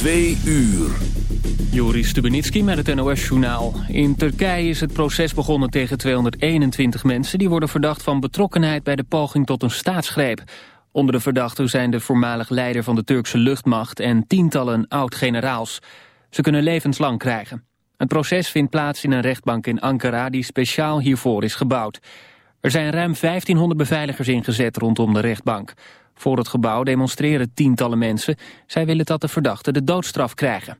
Twee uur. Joris Stubenitski met het NOS-journaal. In Turkije is het proces begonnen tegen 221 mensen... die worden verdacht van betrokkenheid bij de poging tot een staatsgreep. Onder de verdachten zijn de voormalig leider van de Turkse luchtmacht... en tientallen oud-generaals. Ze kunnen levenslang krijgen. Het proces vindt plaats in een rechtbank in Ankara... die speciaal hiervoor is gebouwd. Er zijn ruim 1500 beveiligers ingezet rondom de rechtbank. Voor het gebouw demonstreren tientallen mensen. Zij willen dat de verdachten de doodstraf krijgen.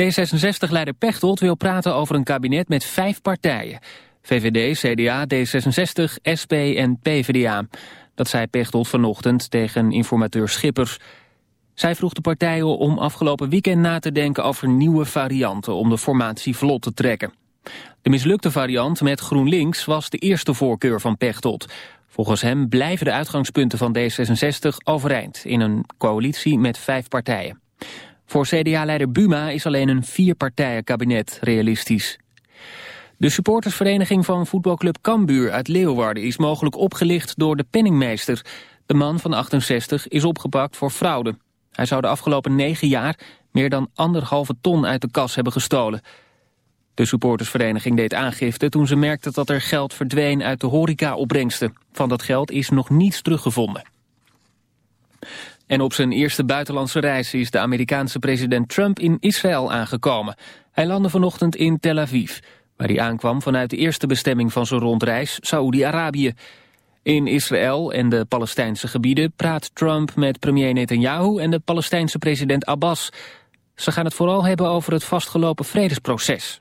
D66-leider Pechtold wil praten over een kabinet met vijf partijen. VVD, CDA, D66, SP en PvdA. Dat zei Pechtold vanochtend tegen informateur Schippers. Zij vroeg de partijen om afgelopen weekend na te denken over nieuwe varianten om de formatie vlot te trekken. De mislukte variant met GroenLinks was de eerste voorkeur van Pechtold. Volgens hem blijven de uitgangspunten van D66 overeind in een coalitie met vijf partijen. Voor CDA-leider Buma is alleen een vierpartijenkabinet realistisch. De supportersvereniging van voetbalclub Cambuur uit Leeuwarden is mogelijk opgelicht door de penningmeester. De man van 68 is opgepakt voor fraude. Hij zou de afgelopen negen jaar meer dan anderhalve ton uit de kas hebben gestolen. De supportersvereniging deed aangifte toen ze merkte dat er geld verdween uit de horeca-opbrengsten. Van dat geld is nog niets teruggevonden. En op zijn eerste buitenlandse reis is de Amerikaanse president Trump in Israël aangekomen. Hij landde vanochtend in Tel Aviv, waar hij aankwam vanuit de eerste bestemming van zijn rondreis, Saoedi-Arabië. In Israël en de Palestijnse gebieden praat Trump met premier Netanyahu en de Palestijnse president Abbas. Ze gaan het vooral hebben over het vastgelopen vredesproces.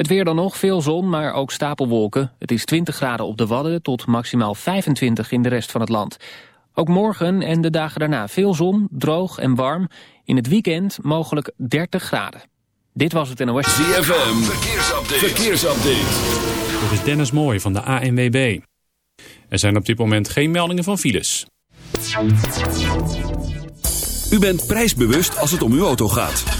Het weer dan nog, veel zon, maar ook stapelwolken. Het is 20 graden op de Wadden tot maximaal 25 in de rest van het land. Ook morgen en de dagen daarna veel zon, droog en warm. In het weekend mogelijk 30 graden. Dit was het NOS. ZFM, verkeersupdate. verkeersupdate. Dit is Dennis Mooij van de ANWB. Er zijn op dit moment geen meldingen van files. U bent prijsbewust als het om uw auto gaat.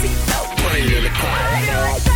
Seatbelt. Put it in the car.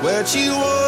What you want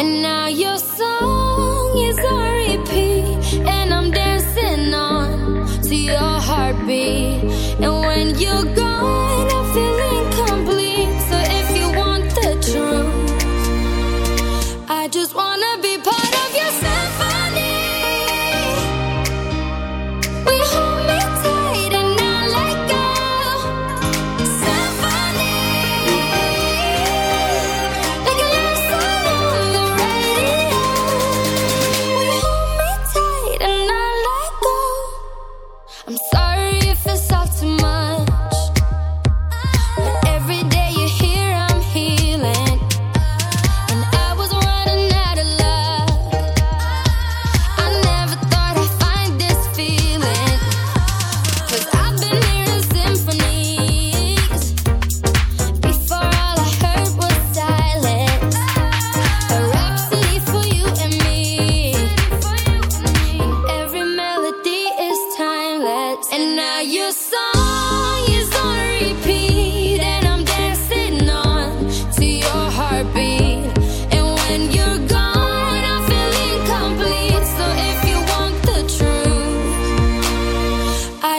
And now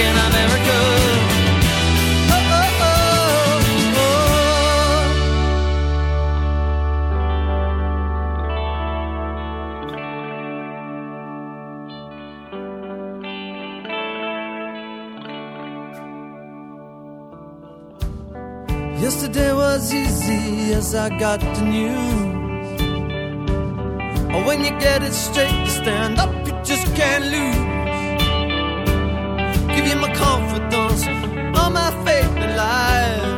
In America. Oh, oh, oh, oh. Yesterday was easy as I got the news. Or when you get it straight, you stand up, you just can't lose. Give you my confidence, all my faith in life.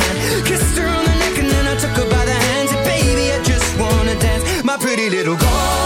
an Englishman. Kissed her on the neck and then I took her by the hands. And baby, I just wanna dance, my pretty little girl.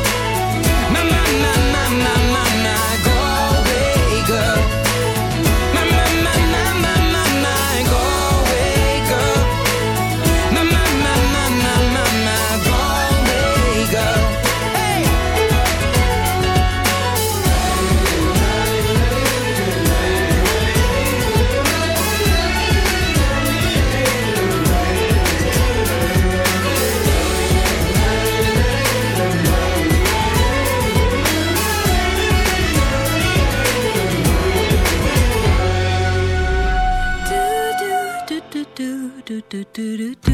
My, my, my, my, my, I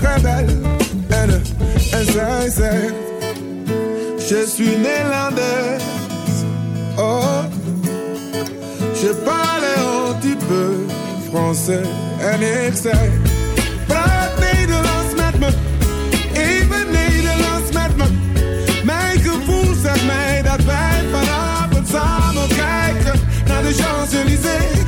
Très belle, Elle, elle, elle, Je suis néerlandaise. Oh, je parle un petit peu français. En ik zei, praat Nederlands met me. Even Nederlands met me. Mijn gevoel zegt mij dat wij vanavond samen kijken naar de Champs-Élysées.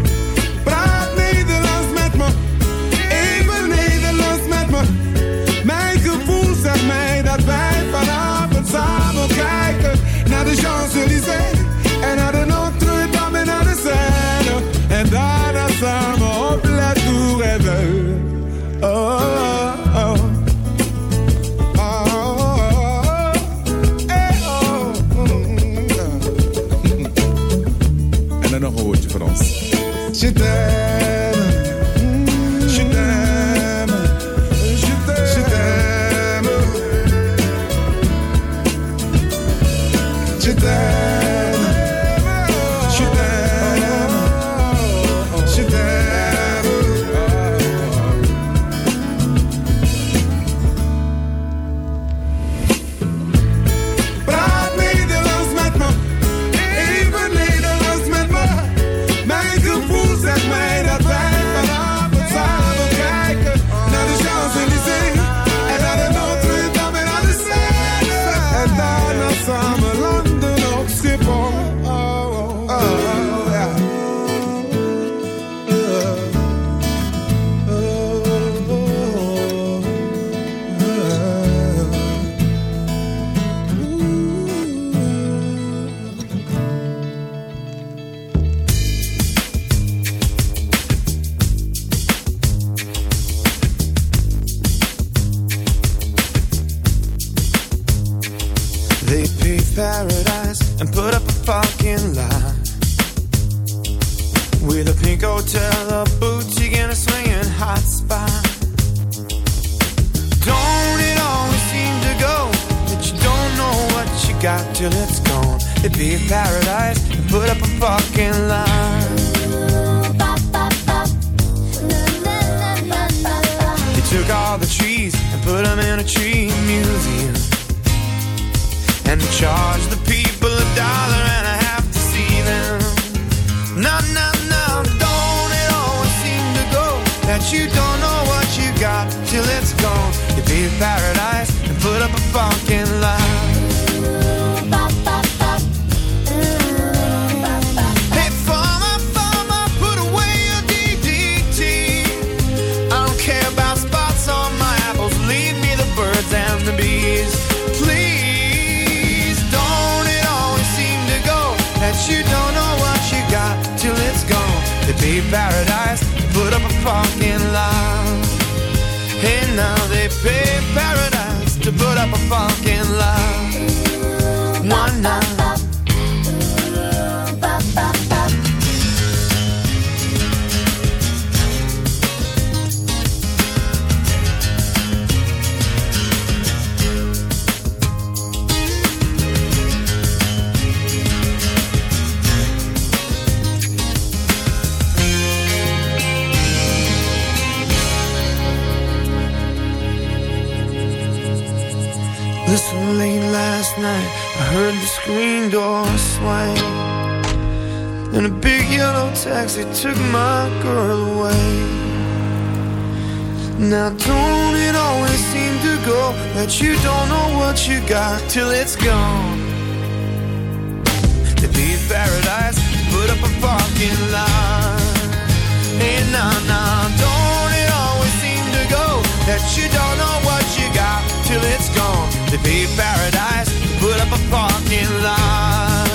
je. up a parking lot taxi took my girl away. Now don't it always seem to go that you don't know what you got till it's gone? To leave paradise, put up a parking lot. Hey, now, now, don't it always seem to go that you don't know what you got till it's gone? To leave paradise, put up a parking lot.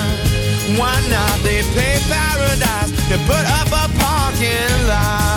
Why not? They pay paradise to put up a parking lot.